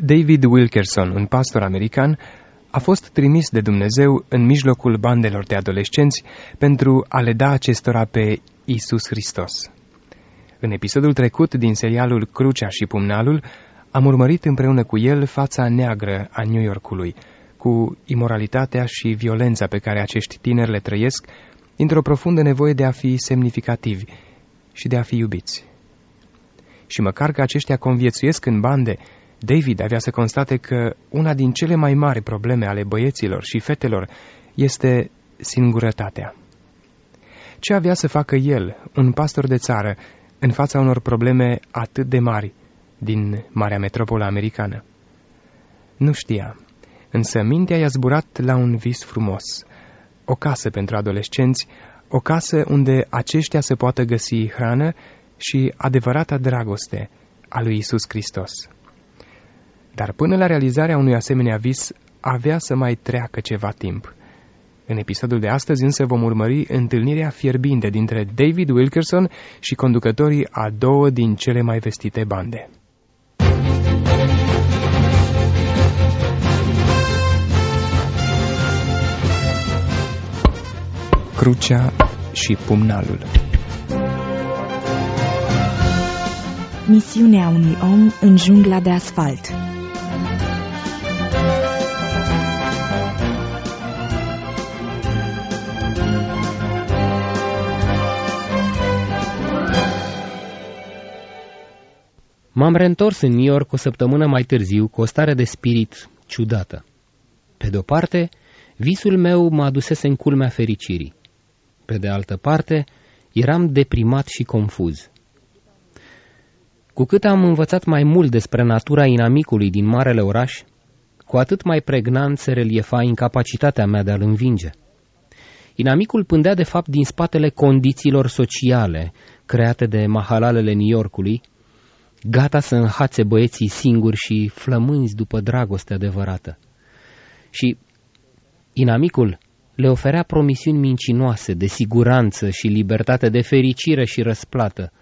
David Wilkerson, un pastor american, a fost trimis de Dumnezeu în mijlocul bandelor de adolescenți pentru a le da acestora pe Isus Hristos. În episodul trecut din serialul Crucea și Pumnalul, am urmărit împreună cu el fața neagră a New Yorkului, cu imoralitatea și violența pe care acești tineri le trăiesc, într-o profundă nevoie de a fi semnificativi și de a fi iubiți. Și măcar că aceștia conviețuiesc în bande, David avea să constate că una din cele mai mari probleme ale băieților și fetelor este singurătatea. Ce avea să facă el, un pastor de țară, în fața unor probleme atât de mari din marea metropolă americană? Nu știa, însă mintea i-a zburat la un vis frumos, o casă pentru adolescenți, o casă unde aceștia să poată găsi hrană și adevărata dragoste a lui Isus Hristos. Dar până la realizarea unui asemenea vis, avea să mai treacă ceva timp. În episodul de astăzi însă vom urmări întâlnirea fierbinte dintre David Wilkerson și conducătorii a două din cele mai vestite bande. Crucea și pumnalul Misiunea unui om în jungla de asfalt M-am reîntors în New York o săptămână mai târziu cu o stare de spirit ciudată. Pe de-o parte, visul meu mă adusese în culmea fericirii. Pe de altă parte, eram deprimat și confuz. Cu cât am învățat mai mult despre natura inamicului din marele oraș, cu atât mai pregnant se reliefa incapacitatea mea de a-l învinge. Inamicul pândea de fapt din spatele condițiilor sociale create de mahalalele New Yorkului, gata să înhațe băieții singuri și flămânzi după dragoste adevărată. Și inamicul le oferea promisiuni mincinoase de siguranță și libertate, de fericire și răsplată.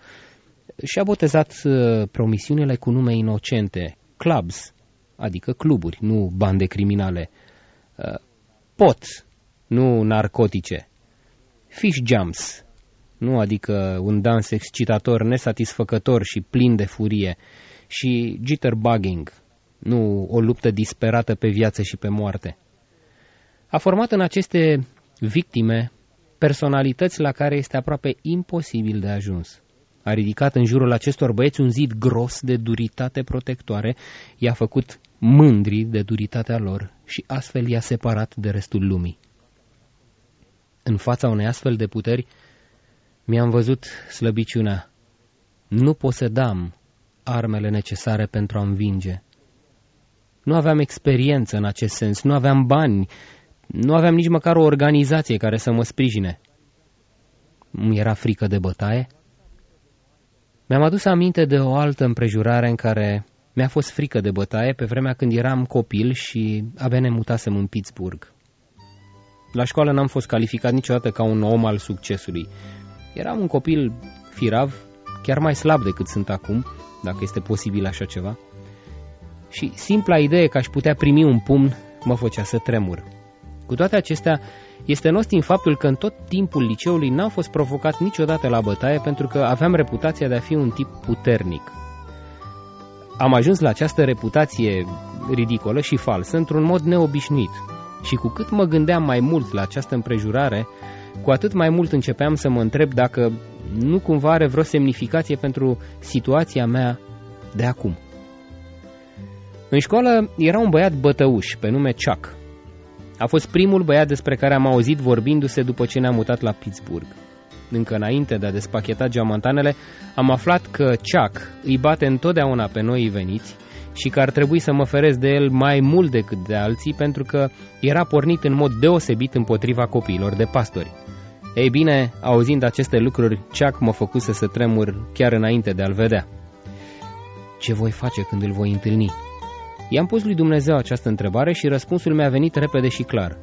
Și-a botezat uh, promisiunile cu nume inocente, clubs, adică cluburi, nu bande criminale, uh, pot, nu narcotice, fish jumps, nu adică un dans excitator, nesatisfăcător și plin de furie, și jitterbugging, nu o luptă disperată pe viață și pe moarte. A format în aceste victime personalități la care este aproape imposibil de ajuns. A ridicat în jurul acestor băieți un zid gros de duritate protectoare, i-a făcut mândri de duritatea lor și astfel i-a separat de restul lumii. În fața unei astfel de puteri, mi-am văzut slăbiciunea. Nu posedam armele necesare pentru a învinge. Nu aveam experiență în acest sens, nu aveam bani, nu aveam nici măcar o organizație care să mă sprijine. Mi era frică de bătaie. Mi-am adus aminte de o altă împrejurare în care mi-a fost frică de bătaie pe vremea când eram copil și abia ne mutasem în Pittsburgh. La școală n-am fost calificat niciodată ca un om al succesului. Eram un copil firav, chiar mai slab decât sunt acum, dacă este posibil așa ceva. Și simpla idee că aș putea primi un pumn mă făcea să tremur. Cu toate acestea, este nostim faptul că în tot timpul liceului n-am fost provocat niciodată la bătaie pentru că aveam reputația de a fi un tip puternic. Am ajuns la această reputație ridicolă și falsă într-un mod neobișnuit. Și cu cât mă gândeam mai mult la această împrejurare, cu atât mai mult începeam să mă întreb dacă nu cumva are vreo semnificație pentru situația mea de acum. În școală era un băiat bătăuș pe nume Chuck. A fost primul băiat despre care am auzit vorbindu-se după ce ne-am mutat la Pittsburgh. Încă înainte de a despacheta geamantanele, am aflat că Chuck îi bate întotdeauna pe noi veniți și că ar trebui să mă feresc de el mai mult decât de alții pentru că era pornit în mod deosebit împotriva copiilor de pastori. Ei bine, auzind aceste lucruri, Chuck mă făcuse să tremur chiar înainte de a-l vedea. Ce voi face când îl voi întâlni? I-am pus lui Dumnezeu această întrebare și răspunsul mi-a venit repede și clar.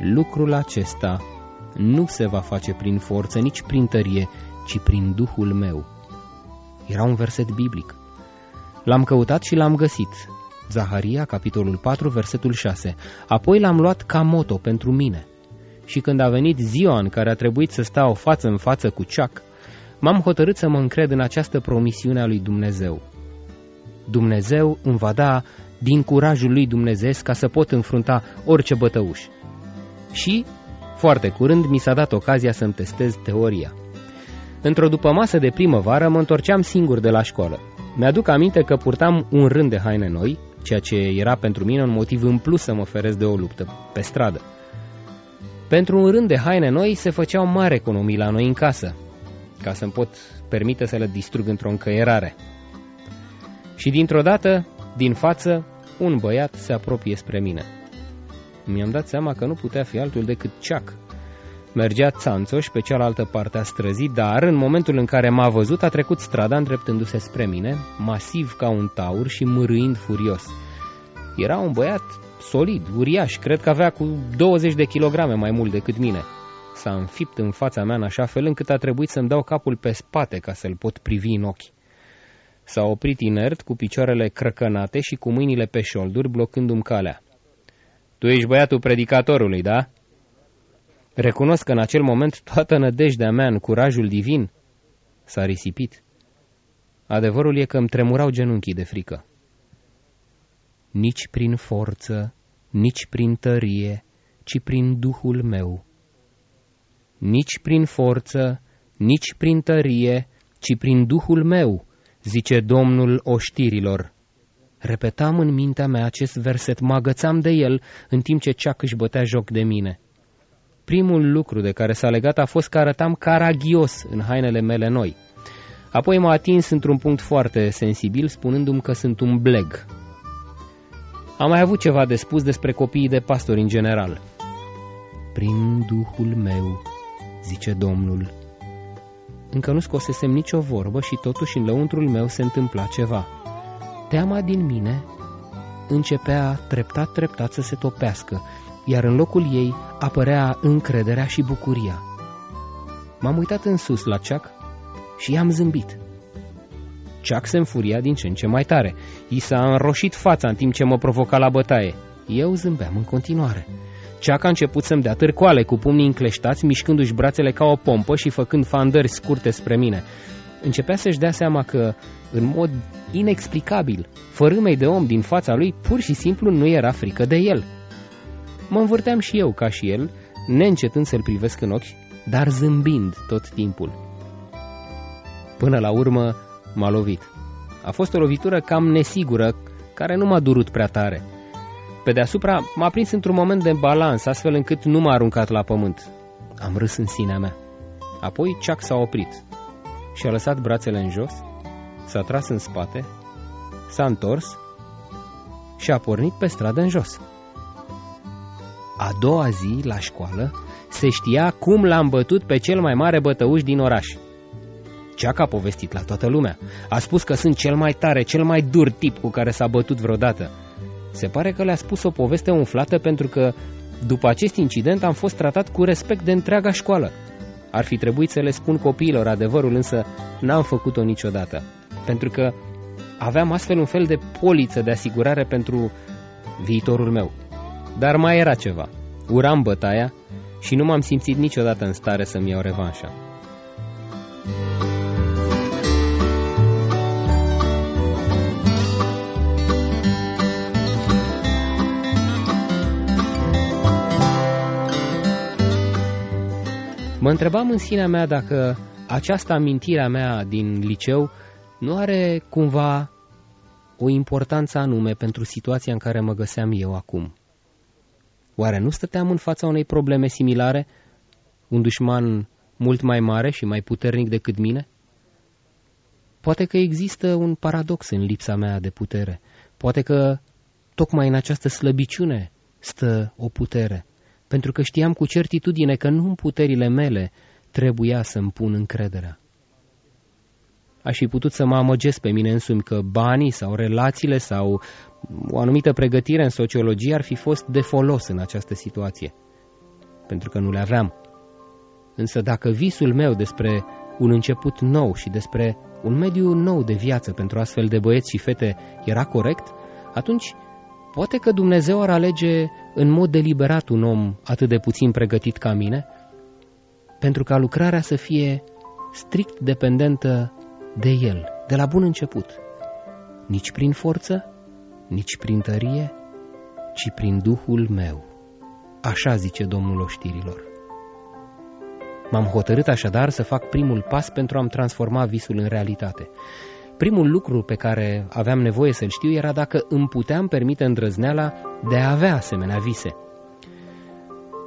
Lucrul acesta nu se va face prin forță, nici prin tărie, ci prin Duhul meu. Era un verset biblic. L-am căutat și l-am găsit. Zaharia, capitolul 4, versetul 6. Apoi l-am luat ca moto pentru mine. Și când a venit ziua în care a trebuit să stau față în față cu Chuck, m-am hotărât să mă încred în această promisiune a lui Dumnezeu. Dumnezeu îmi va da din curajul lui Dumnezeu ca să pot înfrunta orice bătăuș. Și, foarte curând, mi s-a dat ocazia să-mi testez teoria. Într-o dupămasă de primăvară mă întorceam singur de la școală. Mi-aduc aminte că purtam un rând de haine noi, ceea ce era pentru mine un motiv în plus să mă feresc de o luptă pe stradă. Pentru un rând de haine noi se făceau mari economii la noi în casă, ca să-mi pot permite să le distrug într-o încăierare. Și dintr-o dată, din față, un băiat se apropie spre mine. Mi-am dat seama că nu putea fi altul decât Chuck. Mergea țanțoș pe cealaltă parte a străzii, dar în momentul în care m-a văzut a trecut strada îndreptându-se spre mine, masiv ca un taur și mârâind furios. Era un băiat solid, uriaș, cred că avea cu 20 de kilograme mai mult decât mine. S-a înfipt în fața mea în așa fel încât a trebuit să-mi dau capul pe spate ca să-l pot privi în ochi. S-a oprit inert, cu picioarele crăcănate și cu mâinile pe șolduri, blocându-mi calea. Tu ești băiatul predicatorului, da?" Recunosc că în acel moment toată nădejdea mea în curajul divin s-a risipit. Adevărul e că îmi tremurau genunchii de frică. Nici prin forță, nici prin tărie, ci prin Duhul meu. Nici prin forță, nici prin tărie, ci prin Duhul meu, zice Domnul oștirilor. Repetam în mintea mea acest verset, mă agățam de el în timp ce ceac își bătea joc de mine. Primul lucru de care s-a legat a fost că arătam caragios în hainele mele noi. Apoi m-a atins într-un punct foarte sensibil, spunându-mi că sunt un bleg. Am mai avut ceva de spus despre copiii de pastori în general. Prin Duhul meu, zice Domnul. Încă nu scosesem nicio vorbă și totuși în lăuntrul meu se întâmpla ceva. Teama din mine începea treptat, treptat să se topească iar în locul ei apărea încrederea și bucuria. M-am uitat în sus la Chuck și i-am zâmbit. Chuck se înfuria din ce în ce mai tare. I s-a înroșit fața în timp ce mă provoca la bătaie. Eu zâmbeam în continuare. Chuck a început să-mi dea târcoale cu pumnii încleștați, mișcându-și brațele ca o pompă și făcând fandări scurte spre mine. Începea să-și dea seama că, în mod inexplicabil, fărâmei de om din fața lui pur și simplu nu era frică de el. Mă învârteam și eu ca și el, neîncetând să-l privesc în ochi, dar zâmbind tot timpul. Până la urmă m-a lovit. A fost o lovitură cam nesigură, care nu m-a durut prea tare. Pe deasupra m-a prins într-un moment de balans, astfel încât nu m-a aruncat la pământ. Am râs în sinea mea. Apoi Chuck s-a oprit și a lăsat brațele în jos, s-a tras în spate, s-a întors și a pornit pe stradă în jos. A doua zi, la școală, se știa cum l-am bătut pe cel mai mare bătăuș din oraș. Ceac a povestit la toată lumea. A spus că sunt cel mai tare, cel mai dur tip cu care s-a bătut vreodată. Se pare că le-a spus o poveste umflată pentru că, după acest incident, am fost tratat cu respect de întreaga școală. Ar fi trebuit să le spun copiilor adevărul, însă n-am făcut-o niciodată. Pentru că aveam astfel un fel de poliță de asigurare pentru viitorul meu. Dar mai era ceva. Uram bătaia și nu m-am simțit niciodată în stare să-mi iau revanșa. Mă întrebam în sinea mea dacă această amintire a mea din liceu nu are cumva o importanță anume pentru situația în care mă găseam eu acum. Oare nu stăteam în fața unei probleme similare? Un dușman mult mai mare și mai puternic decât mine? Poate că există un paradox în lipsa mea de putere. Poate că tocmai în această slăbiciune stă o putere, pentru că știam cu certitudine că nu în puterile mele trebuia să-mi pun încrederea. Aș fi putut să mă amăgesc pe mine însumi că banii sau relațiile sau o anumită pregătire în sociologie ar fi fost de folos în această situație, pentru că nu le aveam. Însă dacă visul meu despre un început nou și despre un mediu nou de viață pentru astfel de băieți și fete era corect, atunci poate că Dumnezeu ar alege în mod deliberat un om atât de puțin pregătit ca mine, pentru ca lucrarea să fie strict dependentă de El, de la bun început. Nici prin forță, nici prin tărie, ci prin Duhul meu. Așa zice Domnul oștirilor. M-am hotărât așadar să fac primul pas pentru a-mi transforma visul în realitate. Primul lucru pe care aveam nevoie să-l știu era dacă îmi puteam permite îndrăzneala de a avea asemenea vise.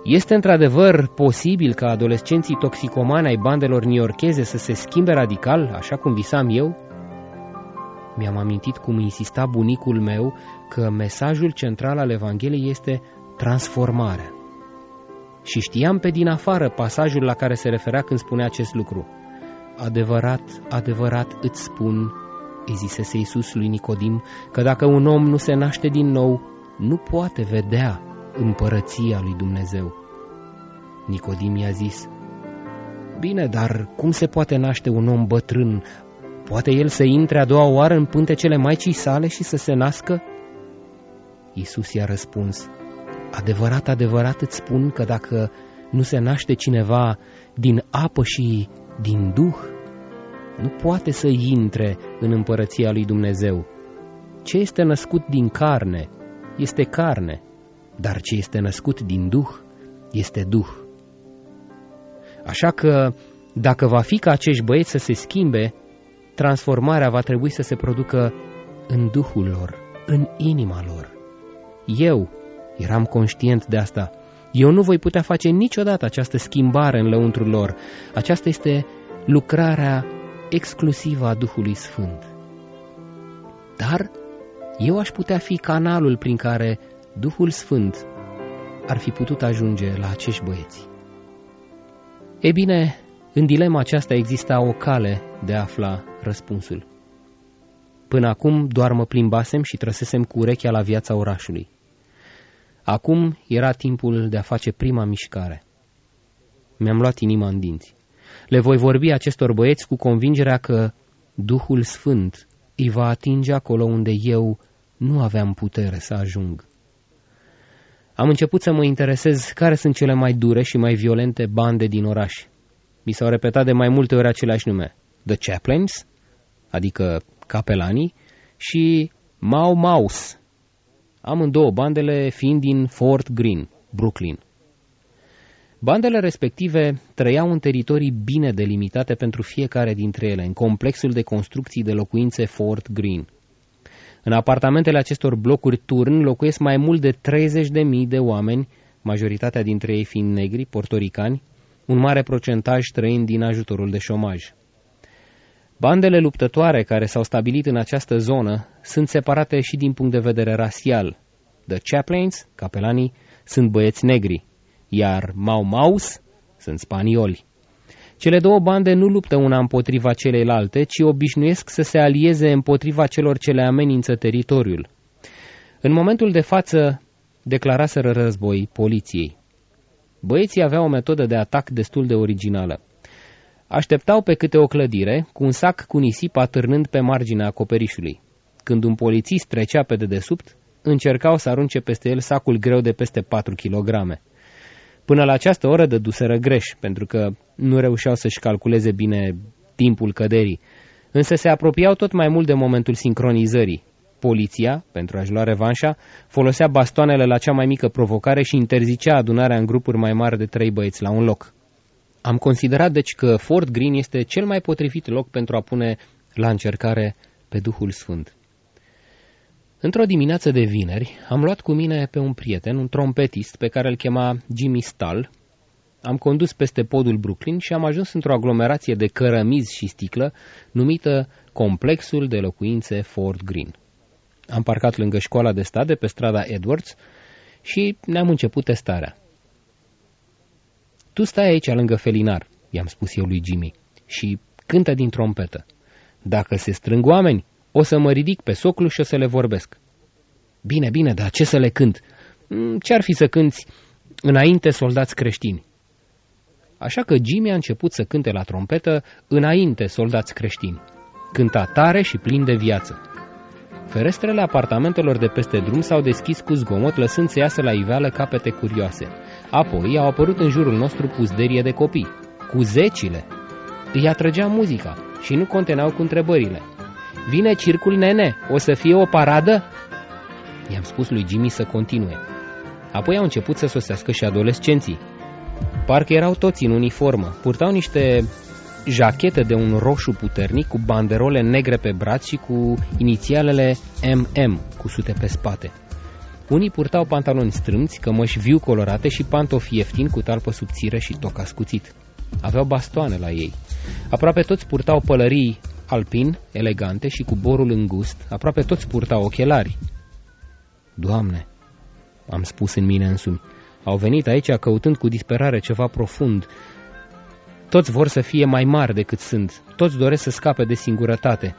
Este într-adevăr posibil ca adolescenții toxicomani ai bandelor niorcheze să se schimbe radical, așa cum visam eu? Mi-am amintit cum insista bunicul meu că mesajul central al Evangheliei este transformarea. Și știam pe din afară pasajul la care se referea când spunea acest lucru. Adevărat, adevărat îți spun, îi zisese Iisus lui Nicodim, că dacă un om nu se naște din nou, nu poate vedea împărăția lui Dumnezeu. Nicodim i-a zis, Bine, dar cum se poate naște un om bătrân? Poate el să intre a doua oară în pântecele Maicii sale și să se nască? Iisus i-a răspuns, Adevărat, adevărat îți spun că dacă nu se naște cineva din apă și din duh, nu poate să intre în împărăția lui Dumnezeu. Ce este născut din carne, este carne, dar ce este născut din duh, este duh. Așa că, dacă va fi ca acești băieți să se schimbe, transformarea va trebui să se producă în duhul lor, în inima lor. Eu, Eram conștient de asta. Eu nu voi putea face niciodată această schimbare în lăuntrul lor. Aceasta este lucrarea exclusivă a Duhului Sfânt. Dar eu aș putea fi canalul prin care Duhul Sfânt ar fi putut ajunge la acești băieți. E bine, în dilema aceasta exista o cale de a afla răspunsul. Până acum doar mă plimbasem și trăsesem cu urechea la viața orașului. Acum era timpul de a face prima mișcare. Mi-am luat inima în dinți. Le voi vorbi acestor băieți cu convingerea că Duhul Sfânt îi va atinge acolo unde eu nu aveam putere să ajung. Am început să mă interesez care sunt cele mai dure și mai violente bande din oraș. Mi s-au repetat de mai multe ori aceleași nume. The Chaplains, adică capelanii, și Mau Mouse, amândouă bandele fiind din Fort Greene, Brooklyn. Bandele respective trăiau în teritorii bine delimitate pentru fiecare dintre ele, în complexul de construcții de locuințe Fort Greene. În apartamentele acestor blocuri turn locuiesc mai mult de 30.000 de oameni, majoritatea dintre ei fiind negri, portoricani, un mare procentaj trăind din ajutorul de șomaj. Bandele luptătoare care s-au stabilit în această zonă sunt separate și din punct de vedere rasial. The Chaplains, capelanii, sunt băieți negri, iar Mau Maus sunt spanioli. Cele două bande nu luptă una împotriva celeilalte, ci obișnuiesc să se alieze împotriva celor ce le amenință teritoriul. În momentul de față, declaraseră război poliției. Băieții aveau o metodă de atac destul de originală. Așteptau pe câte o clădire, cu un sac cu nisip atârnând pe marginea acoperișului. Când un polițist trecea pe dedesubt, încercau să arunce peste el sacul greu de peste 4 kg. Până la această oră dăduseră greș, pentru că nu reușeau să-și calculeze bine timpul căderii, însă se apropiau tot mai mult de momentul sincronizării. Poliția, pentru a-și lua revanșa, folosea bastoanele la cea mai mică provocare și interzicea adunarea în grupuri mai mari de trei băieți la un loc. Am considerat deci că Fort Green este cel mai potrivit loc pentru a pune la încercare pe Duhul Sfânt. Într-o dimineață de vineri, am luat cu mine pe un prieten, un trompetist pe care îl chema Jimmy Stall. Am condus peste podul Brooklyn și am ajuns într-o aglomerație de cărămizi și sticlă numită Complexul de locuințe Fort Green. Am parcat lângă școala de stat de pe strada Edwards și ne-am început testarea. Tu stai aici lângă felinar, i-am spus eu lui Jimmy, și cântă din trompetă. Dacă se strâng oameni, o să mă ridic pe soclu și o să le vorbesc. Bine, bine, dar ce să le cânt? Mm, ce-ar fi să cânți înainte soldați creștini? Așa că Jimmy a început să cânte la trompetă înainte soldați creștini. Cânta tare și plin de viață. Ferestrele apartamentelor de peste drum s-au deschis cu zgomot, lăsând să iasă la iveală capete curioase. Apoi au apărut în jurul nostru puzderie de copii, cu zecile. Îi atrăgea muzica și nu conteneau cu întrebările. Vine circul, nene, o să fie o paradă? I-am spus lui Jimmy să continue. Apoi au început să sosească și adolescenții. Parcă erau toți în uniformă, purtau niște jachete de un roșu puternic cu banderole negre pe braț și cu inițialele MM cusute pe spate. Unii purtau pantaloni strâmți, cămăși viu colorate și pantofi ieftini cu talpă subțire și toc ascuțit. Aveau bastoane la ei. Aproape toți purtau pălării alpin, elegante și cu borul îngust. Aproape toți purtau ochelari. Doamne, am spus în mine însumi, au venit aici căutând cu disperare ceva profund, toți vor să fie mai mari decât sunt, toți doresc să scape de singurătate.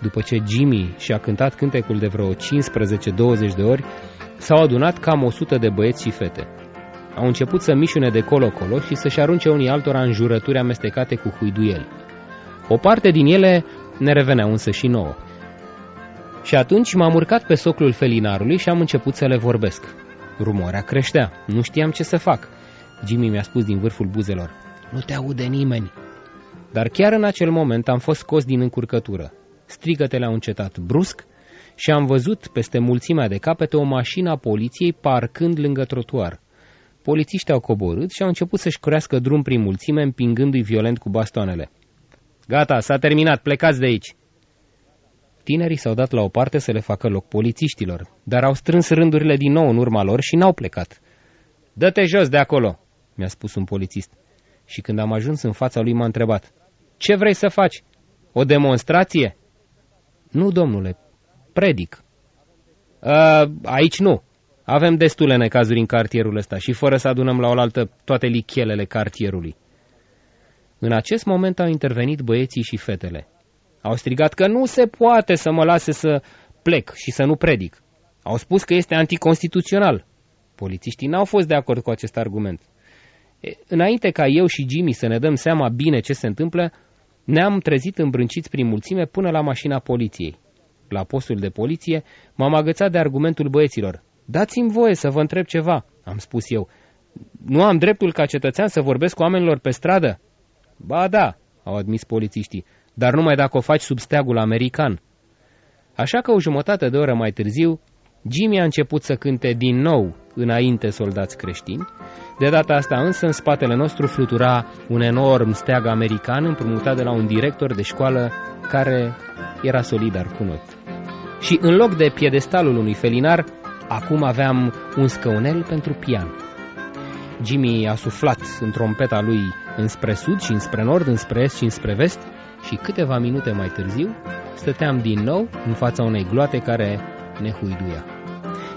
După ce Jimmy și-a cântat cântecul de vreo 15-20 de ori, s-au adunat cam 100 de băieți și fete. Au început să mișune de colo-colo și să-și arunce unii altora în jurături amestecate cu huiduieli. O parte din ele ne reveneau însă și nouă. Și atunci m-am urcat pe soclul felinarului și am început să le vorbesc. Rumoarea creștea, nu știam ce să fac. Jimmy mi-a spus din vârful buzelor. Nu te aude nimeni. Dar chiar în acel moment am fost scos din încurcătură. Strigătele au încetat brusc și am văzut peste mulțimea de capete o mașină a poliției parcând lângă trotuar. Polițiștii au coborât și au început să-și crească drum prin mulțime, împingându-i violent cu bastoanele. Gata, s-a terminat, plecați de aici! Tinerii s-au dat la o parte să le facă loc polițiștilor, dar au strâns rândurile din nou în urma lor și n-au plecat. Dă-te jos de acolo, mi-a spus un polițist și când am ajuns în fața lui m-a întrebat, Ce vrei să faci? O demonstrație? Nu, domnule, predic. A, aici nu. Avem destule necazuri în cartierul ăsta și fără să adunăm la oaltă toate lichelele cartierului. În acest moment au intervenit băieții și fetele. Au strigat că nu se poate să mă lase să plec și să nu predic. Au spus că este anticonstituțional. Polițiștii n-au fost de acord cu acest argument. Înainte ca eu și Jimmy să ne dăm seama bine ce se întâmplă, ne-am trezit îmbrânciți prin mulțime până la mașina poliției. La postul de poliție m-am agățat de argumentul băieților. Dați-mi voie să vă întreb ceva, am spus eu. Nu am dreptul ca cetățean să vorbesc cu oamenilor pe stradă? Ba da, au admis polițiștii, dar numai dacă o faci sub steagul american. Așa că o jumătate de oră mai târziu, Jimmy a început să cânte din nou înainte soldați creștini, de data asta însă în spatele nostru flutura un enorm steag american împrumutat de la un director de școală care era solidar cu noi. Și în loc de piedestalul unui felinar, acum aveam un scăunel pentru pian. Jimmy a suflat în trompeta lui înspre sud și înspre nord, înspre est și înspre vest și câteva minute mai târziu stăteam din nou în fața unei gloate care ne huiduia.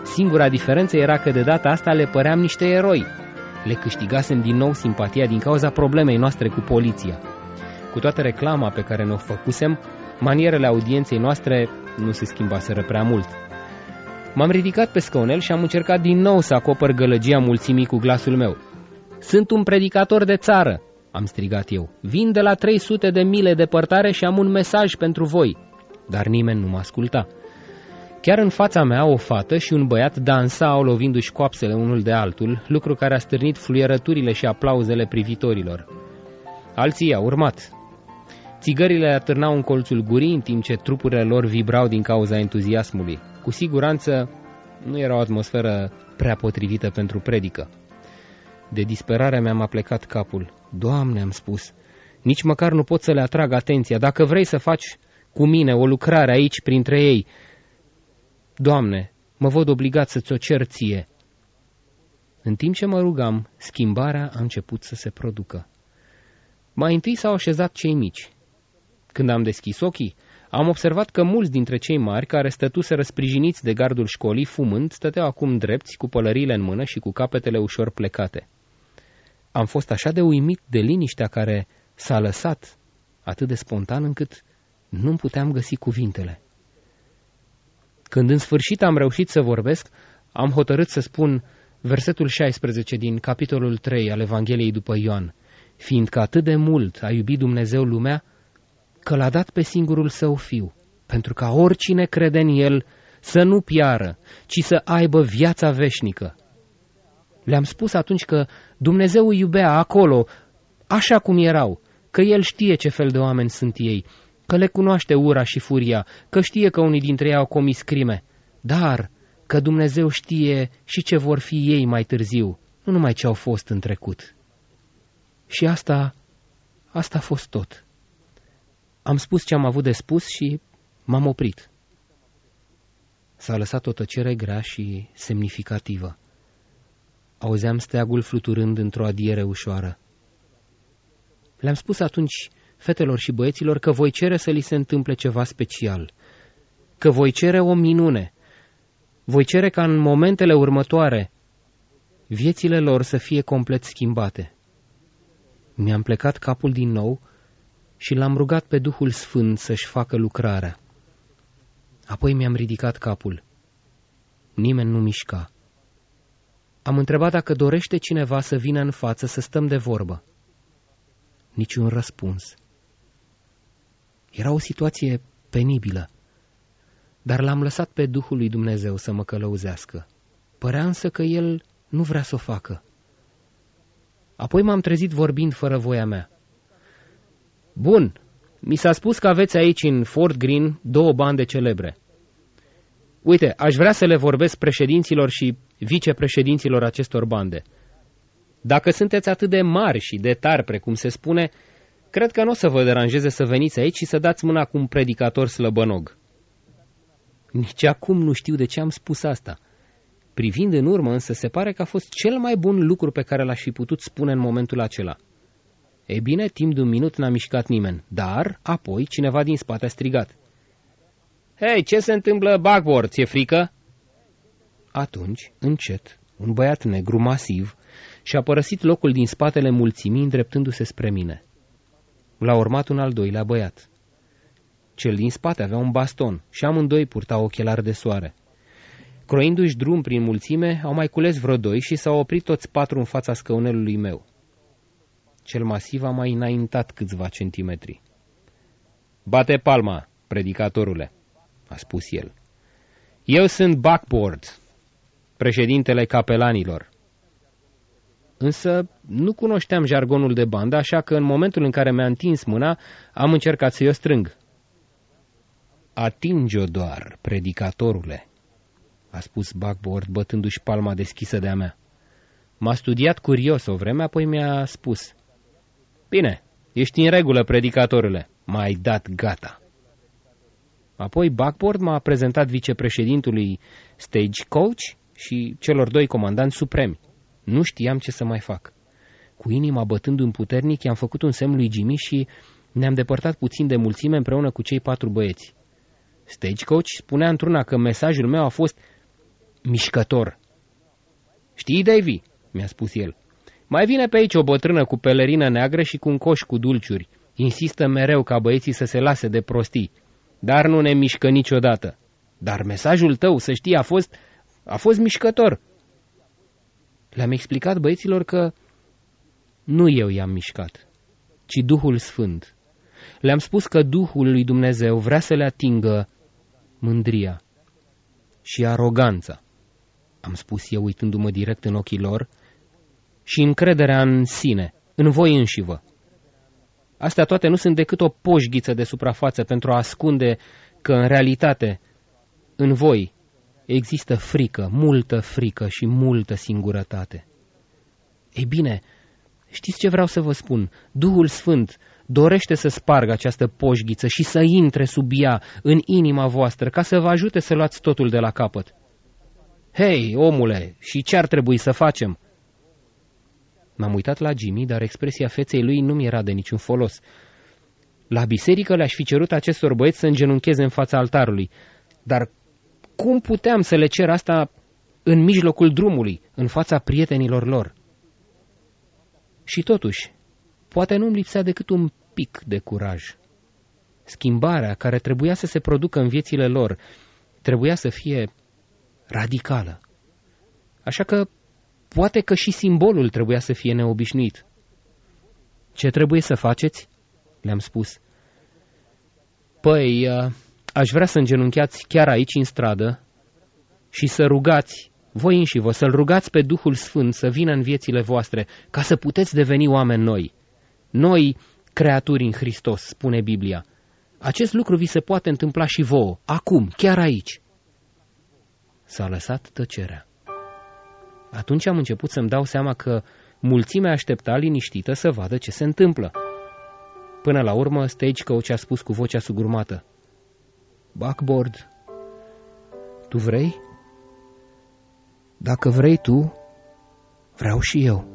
Singura diferență era că de data asta le păream niște eroi. Le câștigasem din nou simpatia din cauza problemei noastre cu poliția. Cu toată reclama pe care ne-o făcusem, manierele audienței noastre nu se schimbaseră prea mult. M-am ridicat pe scaunel și am încercat din nou să acopăr gălăgia mulțimii cu glasul meu. Sunt un predicator de țară, am strigat eu. Vin de la 300 de mile departare și am un mesaj pentru voi. Dar nimeni nu mă asculta. Chiar în fața mea, o fată și un băiat dansau lovindu-și coapsele unul de altul, lucru care a stârnit fluierăturile și aplauzele privitorilor. Alții au urmat. Țigările atârnau în colțul gurii, în timp ce trupurile lor vibrau din cauza entuziasmului. Cu siguranță nu era o atmosferă prea potrivită pentru predică. De disperare mi-am aplecat capul. Doamne, am spus, nici măcar nu pot să le atrag atenția. Dacă vrei să faci cu mine o lucrare aici printre ei, Doamne, mă văd obligat să-ți o cer ție. În timp ce mă rugam, schimbarea a început să se producă. Mai întâi s-au așezat cei mici. Când am deschis ochii, am observat că mulți dintre cei mari, care stătuseră sprijiniți de gardul școlii, fumând, stăteau acum drepți, cu pălăriile în mână și cu capetele ușor plecate. Am fost așa de uimit de liniștea care s-a lăsat atât de spontan încât nu puteam găsi cuvintele. Când în sfârșit am reușit să vorbesc, am hotărât să spun versetul 16 din capitolul 3 al Evangheliei după Ioan, fiindcă atât de mult a iubit Dumnezeu lumea, că l-a dat pe singurul său fiu, pentru ca oricine crede în el să nu piară, ci să aibă viața veșnică. Le-am spus atunci că Dumnezeu îi iubea acolo, așa cum erau, că El știe ce fel de oameni sunt ei, că le cunoaște ura și furia, că știe că unii dintre ei au comis crime, dar că Dumnezeu știe și ce vor fi ei mai târziu, nu numai ce au fost în trecut. Și asta, asta a fost tot. Am spus ce am avut de spus și m-am oprit. S-a lăsat o tăcere grea și semnificativă. Auzeam steagul fluturând într-o adiere ușoară. Le-am spus atunci fetelor și băieților că voi cere să li se întâmple ceva special, că voi cere o minune, voi cere ca în momentele următoare viețile lor să fie complet schimbate. Mi-am plecat capul din nou și l-am rugat pe Duhul Sfânt să-și facă lucrarea. Apoi mi-am ridicat capul. Nimeni nu mișca. Am întrebat dacă dorește cineva să vină în față să stăm de vorbă. Niciun răspuns. Era o situație penibilă, dar l-am lăsat pe Duhul lui Dumnezeu să mă călăuzească. Părea însă că el nu vrea să o facă. Apoi m-am trezit vorbind fără voia mea. Bun, mi s-a spus că aveți aici în Fort Green două bande celebre. Uite, aș vrea să le vorbesc președinților și vicepreședinților acestor bande. Dacă sunteți atât de mari și de tari, precum se spune, cred că nu o să vă deranjeze să veniți aici și să dați mâna cu un predicator slăbănog. Nici acum nu știu de ce am spus asta. Privind în urmă, însă, se pare că a fost cel mai bun lucru pe care l-aș fi putut spune în momentul acela. Ei bine, timp de un minut n-a mișcat nimeni, dar apoi cineva din spate a strigat. Hei, ce se întâmplă, backboard, ți-e frică?" Atunci, încet, un băiat negru masiv și-a părăsit locul din spatele mulțimii îndreptându-se spre mine. L-a urmat un al doilea băiat. Cel din spate avea un baston și amândoi purtau ochelari de soare. Croindu-și drum prin mulțime, au mai cules vreo doi și s-au oprit toți patru în fața scăunelului meu. Cel masiv a mai înaintat câțiva centimetri. Bate palma, predicatorule, a spus el. Eu sunt Backboard, președintele capelanilor. Însă nu cunoșteam jargonul de bandă, așa că în momentul în care mi-a întins mâna, am încercat să-i o strâng. Atinge-o doar, predicatorule, a spus Backboard bătându-și palma deschisă de-a mea. M-a studiat curios o vreme, apoi mi-a spus. Bine, ești în regulă, predicatorule, m-ai dat gata. Apoi Backboard m-a prezentat vicepreședintului Stagecoach și celor doi comandanți supremi. Nu știam ce să mai fac. Cu inima bătându-mi puternic, i-am făcut un semn lui Jimmy și ne-am depărtat puțin de mulțime împreună cu cei patru băieți. Stagecoach spunea într-una că mesajul meu a fost mișcător. Știi, Davy, mi-a spus el, mai vine pe aici o bătrână cu pelerină neagră și cu un coș cu dulciuri. Insistă mereu ca băieții să se lase de prostii, dar nu ne mișcă niciodată. Dar mesajul tău, să știi, a fost, a fost mișcător. Le-am explicat băieților că nu eu i-am mișcat, ci Duhul Sfânt. Le-am spus că Duhul lui Dumnezeu vrea să le atingă mândria și aroganța, am spus eu uitându-mă direct în ochii lor, și încrederea în sine, în voi înșivă. Astea toate nu sunt decât o poșghiță de suprafață pentru a ascunde că, în realitate, în voi există frică, multă frică și multă singurătate. Ei bine, știți ce vreau să vă spun? Duhul Sfânt dorește să spargă această poșghiță și să intre sub ea în inima voastră ca să vă ajute să luați totul de la capăt. Hei, omule, și ce ar trebui să facem? M-am uitat la Jimmy, dar expresia feței lui nu mi era de niciun folos. La biserică le-aș fi cerut acestor băieți să îngenuncheze în fața altarului, dar cum puteam să le cer asta în mijlocul drumului, în fața prietenilor lor? Și totuși, poate nu-mi lipsea decât un pic de curaj. Schimbarea care trebuia să se producă în viețile lor trebuia să fie radicală. Așa că Poate că și simbolul trebuia să fie neobișnuit. Ce trebuie să faceți? Le-am spus. Păi, uh, aș vrea să îngenunchiați chiar aici, în stradă, și să rugați, voi înși vă, să-L rugați pe Duhul Sfânt să vină în viețile voastre, ca să puteți deveni oameni noi. Noi, creaturi în Hristos, spune Biblia. Acest lucru vi se poate întâmpla și vouă, acum, chiar aici. S-a lăsat tăcerea. Atunci am început să-mi dau seama că mulțimea aștepta liniștită să vadă ce se întâmplă. Până la urmă, Stagecoach a spus cu vocea sugurmată. Backboard, tu vrei? Dacă vrei tu, vreau și eu.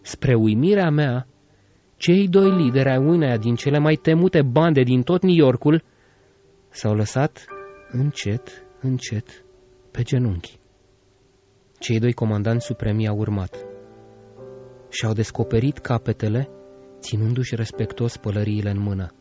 Spre uimirea mea, cei doi lideri ai uneia din cele mai temute bande din tot New Yorkul s-au lăsat încet, încet, pe genunchi. Cei doi comandanți supremi au urmat și au descoperit capetele, ținându-și respectos pălăriile în mână.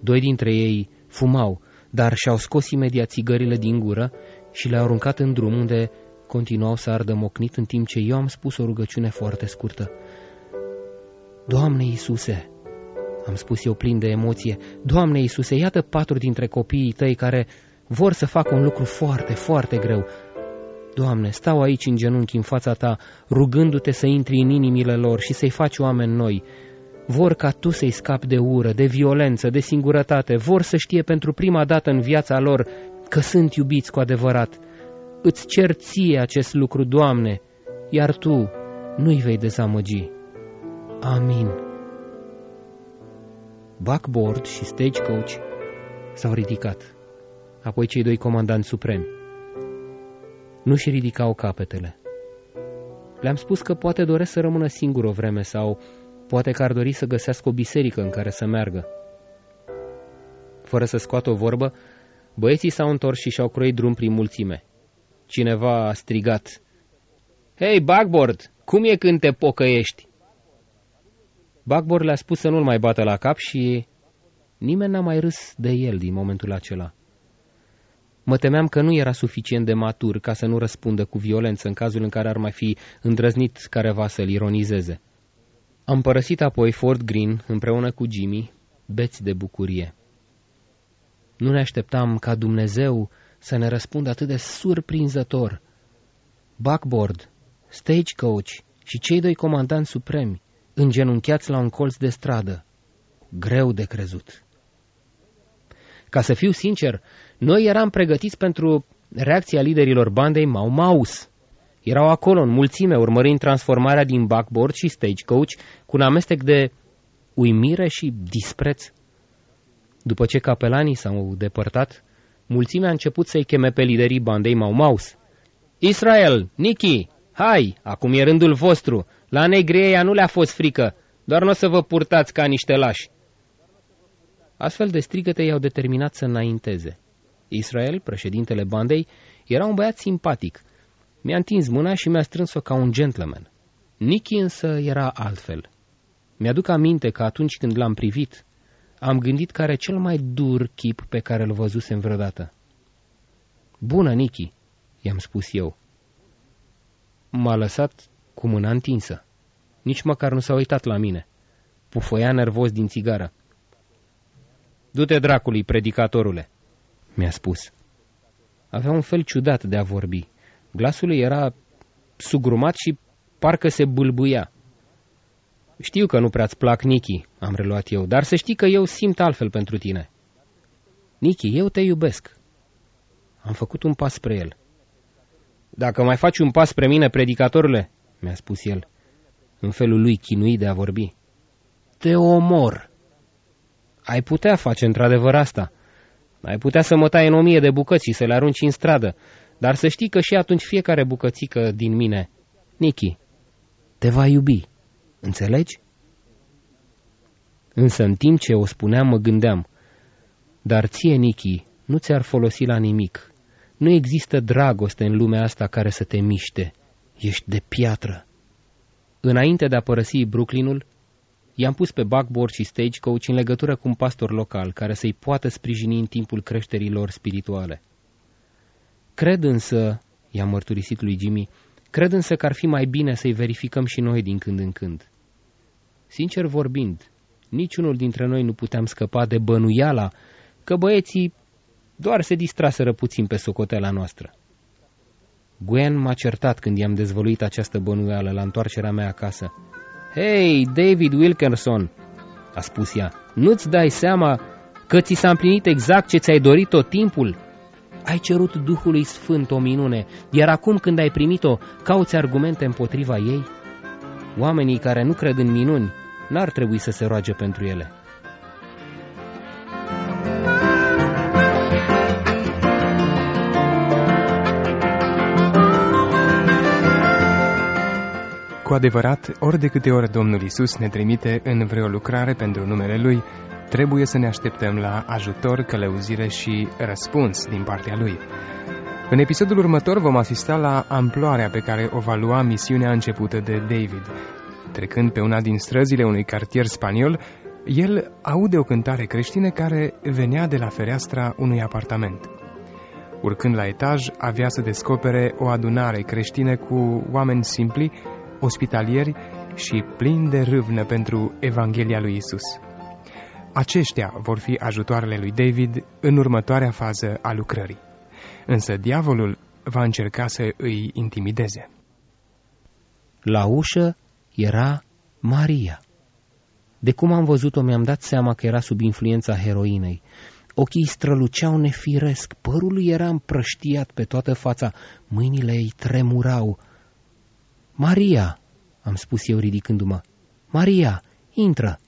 Doi dintre ei fumau, dar și-au scos imediat țigările din gură și le-au aruncat în drum unde continuau să ardă mocnit în timp ce eu am spus o rugăciune foarte scurtă. Doamne Iisuse, am spus eu plin de emoție, Doamne Iisuse, iată patru dintre copiii tăi care vor să facă un lucru foarte, foarte greu. Doamne, stau aici în genunchi în fața ta, rugându-te să intri în inimile lor și să-i faci oameni noi. Vor ca tu să-i scapi de ură, de violență, de singurătate, vor să știe pentru prima dată în viața lor că sunt iubiți cu adevărat. Îți cer ție acest lucru, Doamne, iar Tu nu-i vei dezamăgi. Amin. Backboard și Stagecoach s-au ridicat, apoi cei doi comandanți supremi. Nu-și ridicau capetele. Le-am spus că poate doresc să rămână singur o vreme sau poate că ar dori să găsească o biserică în care să meargă. Fără să scoată o vorbă, băieții s-au întors și și-au croit drum prin mulțime. Cineva a strigat. Hei, Backboard, cum e când te pocăiești? Backboard le-a spus să nu-l mai bată la cap și nimeni n-a mai râs de el din momentul acela. Mă temeam că nu era suficient de matur ca să nu răspundă cu violență în cazul în care ar mai fi îndrăznit careva să-l ironizeze. Am părăsit apoi Fort Green împreună cu Jimmy, beți de bucurie. Nu ne așteptam ca Dumnezeu să ne răspundă atât de surprinzător. Backboard, Stagecoach și cei doi comandanți supremi, îngenunchiați la un colț de stradă. Greu de crezut. Ca să fiu sincer, noi eram pregătiți pentru reacția liderilor bandei Mau Maus. Erau acolo în mulțime, urmărind transformarea din backboard și stagecoach cu un amestec de uimire și dispreț. După ce capelanii s-au depărtat, mulțimea a început să-i cheme pe liderii bandei Mau Maus. Israel, Niki, hai, acum e rândul vostru, la negrieia nu le-a fost frică, doar nu o să vă purtați ca niște lași. Astfel de strigăte i-au determinat să înainteze. Israel, președintele bandei, era un băiat simpatic. Mi-a întins mâna și mi-a strâns-o ca un gentleman. Nicky însă era altfel. Mi-aduc aminte că atunci când l-am privit, am gândit că are cel mai dur chip pe care îl văzusem vreodată. Bună, Nicky, i-am spus eu. M-a lăsat cu mâna întinsă. Nici măcar nu s-a uitat la mine. Pufoia nervos din țigară. Du-te dracului, predicatorule, mi-a spus. Avea un fel ciudat de a vorbi. Glasul lui era sugrumat și parcă se bâlbuia. Știu că nu prea-ți plac, Nichi, am reluat eu, dar să știi că eu simt altfel pentru tine. Nichi, eu te iubesc. Am făcut un pas spre el. Dacă mai faci un pas spre mine, predicatorule, mi-a spus el, în felul lui chinuit de a vorbi. Te omor. Ai putea face într-adevăr asta. Ai putea să mă tai în o mie de bucăți și să le arunci în stradă, dar să știi că și atunci fiecare bucățică din mine, Nichi, te va iubi. Înțelegi? Însă în timp ce o spuneam, mă gândeam, dar ție, Nichi, nu ți-ar folosi la nimic. Nu există dragoste în lumea asta care să te miște. Ești de piatră. Înainte de a părăsi Brooklynul, i-am pus pe backboard și stagecoach în legătură cu un pastor local care să-i poată sprijini în timpul creșterii lor spirituale. Cred însă, i-am mărturisit lui Jimmy, cred însă că ar fi mai bine să-i verificăm și noi din când în când. Sincer vorbind, Niciunul dintre noi nu puteam scăpa de bănuiala că băieții doar se distraseră puțin pe socotela noastră. Gwen m-a certat când i-am dezvăluit această bănuială la întoarcerea mea acasă. Hei, David Wilkerson!" a spus ea, nu-ți dai seama că ți s-a împlinit exact ce ți-ai dorit tot timpul? Ai cerut Duhului Sfânt o minune, iar acum când ai primit-o, cauți argumente împotriva ei? Oamenii care nu cred în minuni n-ar trebui să se roage pentru ele. Cu adevărat, ori de câte ori Domnul Isus ne trimite în vreo lucrare pentru numele Lui, trebuie să ne așteptăm la ajutor, călăuzire și răspuns din partea Lui. În episodul următor vom asista la amploarea pe care o va lua misiunea începută de David. Trecând pe una din străzile unui cartier spaniol, el aude o cântare creștină care venea de la fereastra unui apartament. Urcând la etaj, avea să descopere o adunare creștină cu oameni simpli ospitalieri și plini de râvnă pentru Evanghelia lui Isus. Aceștia vor fi ajutoarele lui David în următoarea fază a lucrării. Însă diavolul va încerca să îi intimideze. La ușă era Maria. De cum am văzut-o, mi-am dat seama că era sub influența heroinei. Ochii străluceau nefiresc, părul era împrăștiat pe toată fața, mâinile ei tremurau, Maria, am spus eu ridicându-mă. Maria, intră!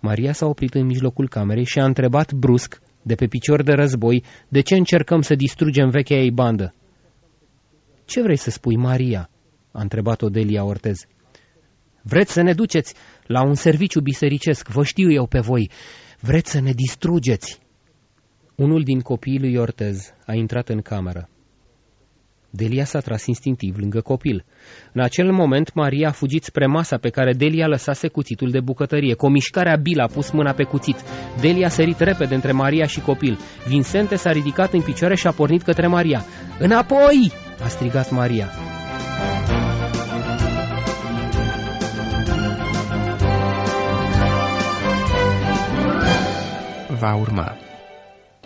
Maria s-a oprit în mijlocul camerei și a întrebat brusc, de pe picior de război, de ce încercăm să distrugem vechea ei bandă. Ce vrei să spui, Maria?" a întrebat Odelia Ortez. Vreți să ne duceți la un serviciu bisericesc, vă știu eu pe voi. Vreți să ne distrugeți." Unul din copiii lui Ortez a intrat în cameră. Delia s-a tras instinctiv lângă copil. În acel moment, Maria a fugit spre masa pe care Delia lăsase cuțitul de bucătărie. Cu o mișcare abilă a pus mâna pe cuțit. Delia a sărit repede între Maria și copil. Vincente s-a ridicat în picioare și a pornit către Maria. Înapoi! a strigat Maria. Va urma.